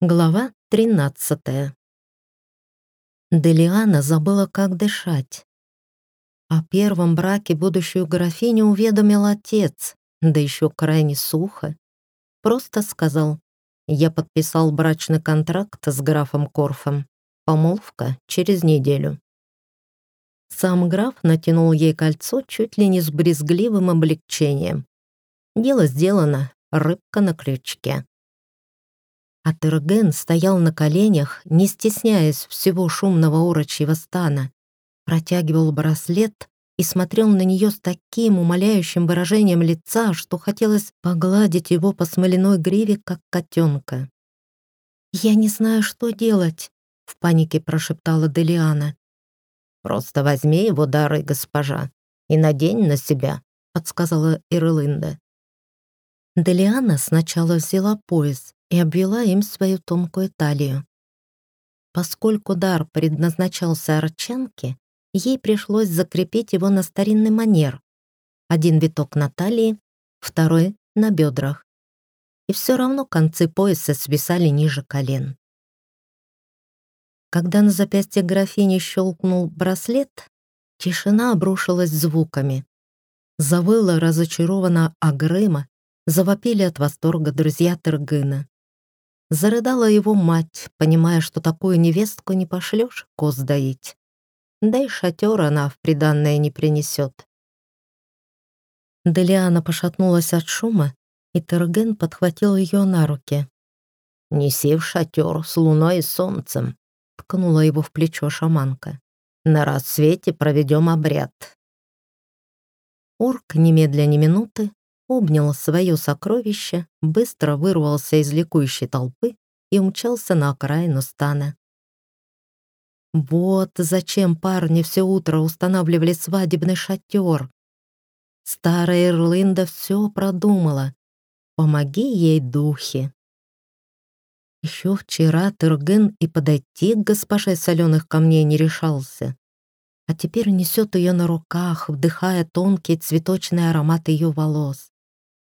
Глава 13 Делиана забыла, как дышать. О первом браке будущую графиню уведомил отец, да еще крайне сухо. Просто сказал, я подписал брачный контракт с графом Корфом. Помолвка через неделю. Сам граф натянул ей кольцо чуть ли не с брезгливым облегчением. Дело сделано, рыбка на крючке. А Терген стоял на коленях, не стесняясь всего шумного урочьего стана, протягивал браслет и смотрел на нее с таким умоляющим выражением лица, что хотелось погладить его по смоляной гриве, как котенка. «Я не знаю, что делать», — в панике прошептала Делиана. «Просто возьми его дары, госпожа, и надень на себя», — подсказала Ирлинда. Делиана сначала взяла пояс, и обвела им свою тонкую талию. Поскольку дар предназначался арчанке, ей пришлось закрепить его на старинный манер. Один виток на талии, второй — на бедрах. И все равно концы пояса свисали ниже колен. Когда на запястье графини щелкнул браслет, тишина обрушилась звуками. Завыла разочарованно Агрыма, завопили от восторга друзья Тыргына. Зарыдала его мать, понимая, что такую невестку не пошлешь коз доить. Да и шатер она в приданное не принесет. Делиана пошатнулась от шума, и Терген подхватил ее на руки. «Неси в шатер с луной и солнцем», — ткнула его в плечо шаманка. «На рассвете проведем обряд». Орк немедля ни минуты обнял свое сокровище, быстро вырвался из ликующей толпы и умчался на окраину стана. Вот зачем парни все утро устанавливали свадебный шатер. Старая Ирлинда все продумала. Помоги ей, духи. Еще вчера Терген и подойти к госпоже соленых камней не решался. А теперь несет ее на руках, вдыхая тонкий цветочный аромат ее волос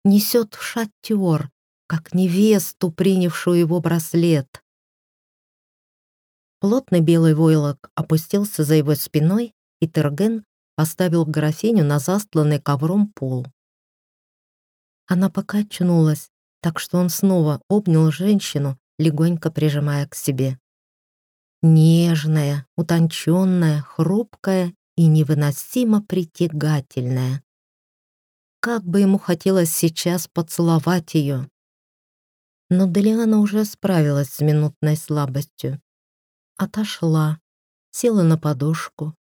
несет в шатер, как невесту, принявшую его браслет. Плотный белый войлок опустился за его спиной, и Терген поставил графиню на застланный ковром пол. Она покачнулась, так что он снова обнял женщину, легонько прижимая к себе. Нежная, утонченная, хрупкая и невыносимо притягательная. Как бы ему хотелось сейчас поцеловать ее. Но Делиана уже справилась с минутной слабостью. Отошла, села на подушку,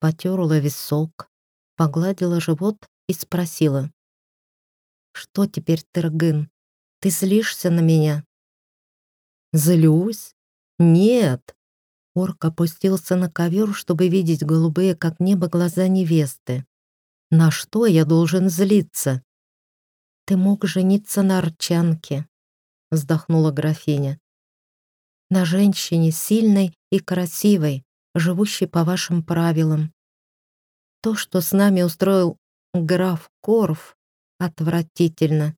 потерла висок, погладила живот и спросила. «Что теперь, Тыргын? Ты злишься на меня?» «Злюсь? Нет!» Орк опустился на ковер, чтобы видеть голубые, как небо, глаза невесты. На что я должен злиться? Ты мог жениться на арчанке, вздохнула графиня. На женщине сильной и красивой, живущей по вашим правилам. То, что с нами устроил граф Корф, отвратительно.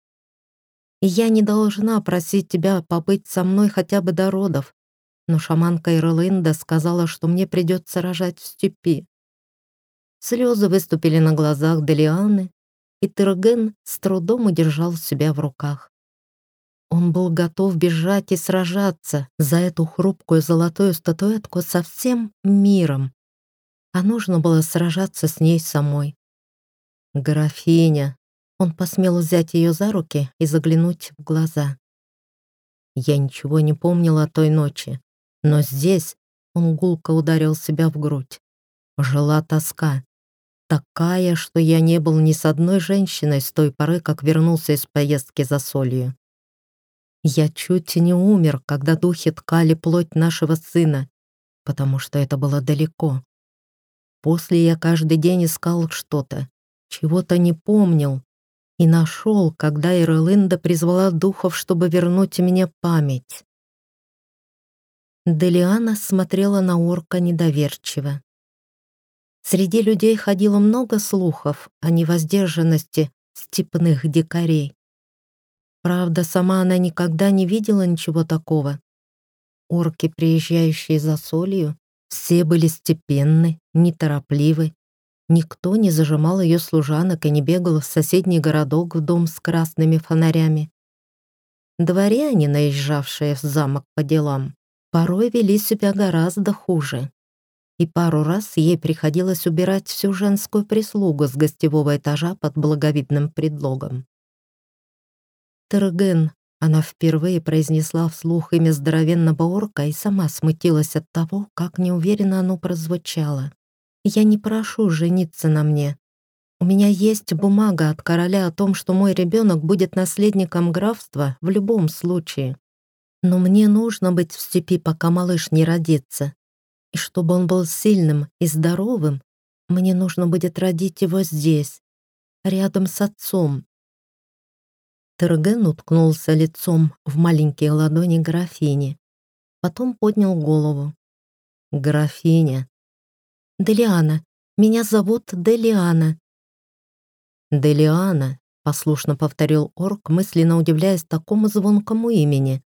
И я не должна просить тебя побыть со мной хотя бы до родов, но шаманка Ирлинда сказала, что мне придется рожать в степи. Слезы выступили на глазах Делианы, и Терген с трудом удержал себя в руках. Он был готов бежать и сражаться за эту хрупкую золотую статуэтку со всем миром, а нужно было сражаться с ней самой. «Графиня!» Он посмел взять ее за руки и заглянуть в глаза. Я ничего не помнила о той ночи, но здесь он гулко ударил себя в грудь. Жила тоска, Такая, что я не был ни с одной женщиной с той поры, как вернулся из поездки за солью. Я чуть не умер, когда духи ткали плоть нашего сына, потому что это было далеко. После я каждый день искал что-то, чего-то не помнил, и нашел, когда Ирлинда призвала духов, чтобы вернуть мне память. Делиана смотрела на орка недоверчиво. Среди людей ходило много слухов о невоздержанности степных дикарей. Правда, сама она никогда не видела ничего такого, орки, приезжающие за солью. Все были степенны, неторопливы. Никто не зажимал ее служанок и не бегал в соседний городок в дом с красными фонарями. Дворяне, наезжавшие в замок по делам, порой вели себя гораздо хуже. И пару раз ей приходилось убирать всю женскую прислугу с гостевого этажа под благовидным предлогом. Терген, она впервые произнесла вслух имя здоровенного орка и сама смутилась от того, как неуверенно оно прозвучало. «Я не прошу жениться на мне. У меня есть бумага от короля о том, что мой ребенок будет наследником графства в любом случае. Но мне нужно быть в степи, пока малыш не родится. И чтобы он был сильным и здоровым, мне нужно будет родить его здесь, рядом с отцом, Терген уткнулся лицом в маленькие ладони графини. Потом поднял голову. «Графиня». «Делиана. Меня зовут Делиана». «Делиана», — послушно повторил орк, мысленно удивляясь такому звонкому имени.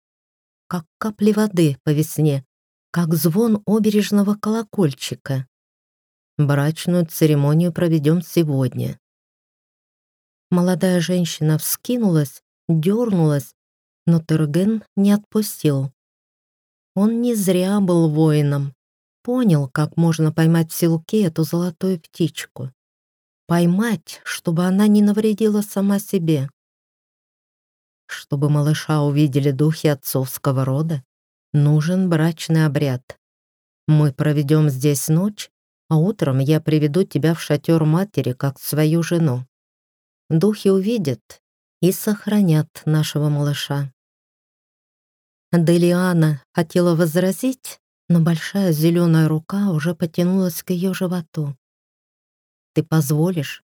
«Как капли воды по весне, как звон обережного колокольчика. Брачную церемонию проведем сегодня. Молодая женщина вскинулась, дернулась, но Терген не отпустил. Он не зря был воином. Понял, как можно поймать в селке эту золотую птичку. Поймать, чтобы она не навредила сама себе. Чтобы малыша увидели духи отцовского рода, нужен брачный обряд. Мы проведем здесь ночь, а утром я приведу тебя в шатер матери, как свою жену духи увидят и сохранят нашего малыша. Делиана хотела возразить, но большая зеленая рука уже потянулась к ее животу. «Ты позволишь?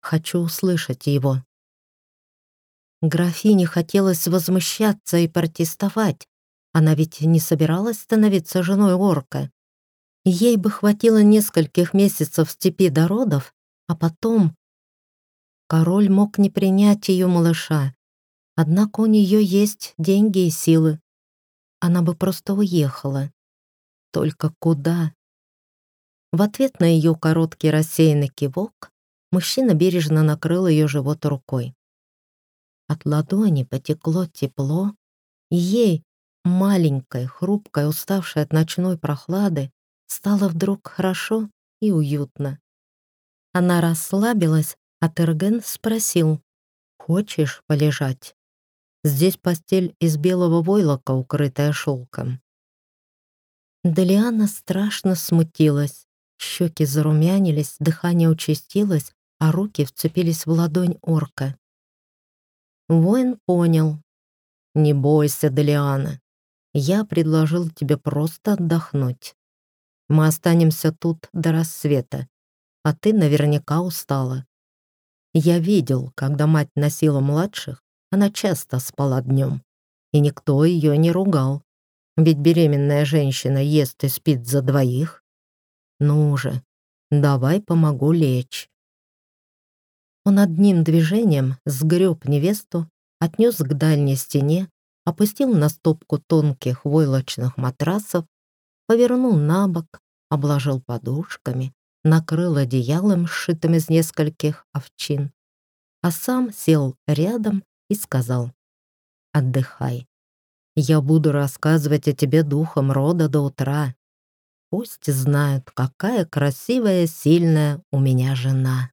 Хочу услышать его». Графине хотелось возмущаться и протестовать. Она ведь не собиралась становиться женой орка. Ей бы хватило нескольких месяцев в степи до родов, а потом Король мог не принять ее малыша, однако у нее есть деньги и силы. Она бы просто уехала. Только куда? В ответ на ее короткий рассеянный кивок мужчина бережно накрыл ее живот рукой. От ладони потекло тепло, и ей, маленькой, хрупкой, уставшей от ночной прохлады, стало вдруг хорошо и уютно. Она расслабилась а Терген спросил, «Хочешь полежать? Здесь постель из белого войлока, укрытая шелком». Делиана страшно смутилась. Щеки зарумянились, дыхание участилось, а руки вцепились в ладонь орка. Воин понял. «Не бойся, Делиана. Я предложил тебе просто отдохнуть. Мы останемся тут до рассвета, а ты наверняка устала. Я видел, когда мать носила младших, она часто спала днем, и никто ее не ругал. Ведь беременная женщина ест и спит за двоих. Ну же, давай помогу лечь. Он одним движением сгреб невесту, отнес к дальней стене, опустил на стопку тонких войлочных матрасов, повернул на бок, обложил подушками, накрыл одеялом, сшитым из нескольких овчин, а сам сел рядом и сказал «Отдыхай. Я буду рассказывать о тебе духом рода до утра. Пусть знают, какая красивая, сильная у меня жена».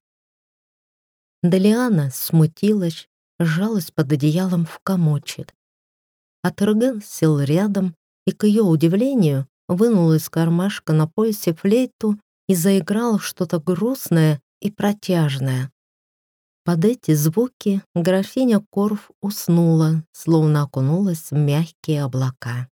Делиана смутилась, сжалась под одеялом в комочек. А Турген сел рядом и, к ее удивлению, вынул из кармашка на поясе флейту и заиграл что-то грустное и протяжное. Под эти звуки графиня Корф уснула, словно окунулась в мягкие облака.